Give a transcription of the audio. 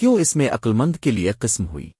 کیوں اس میں عقلمند کے لیے قسم ہوئی؟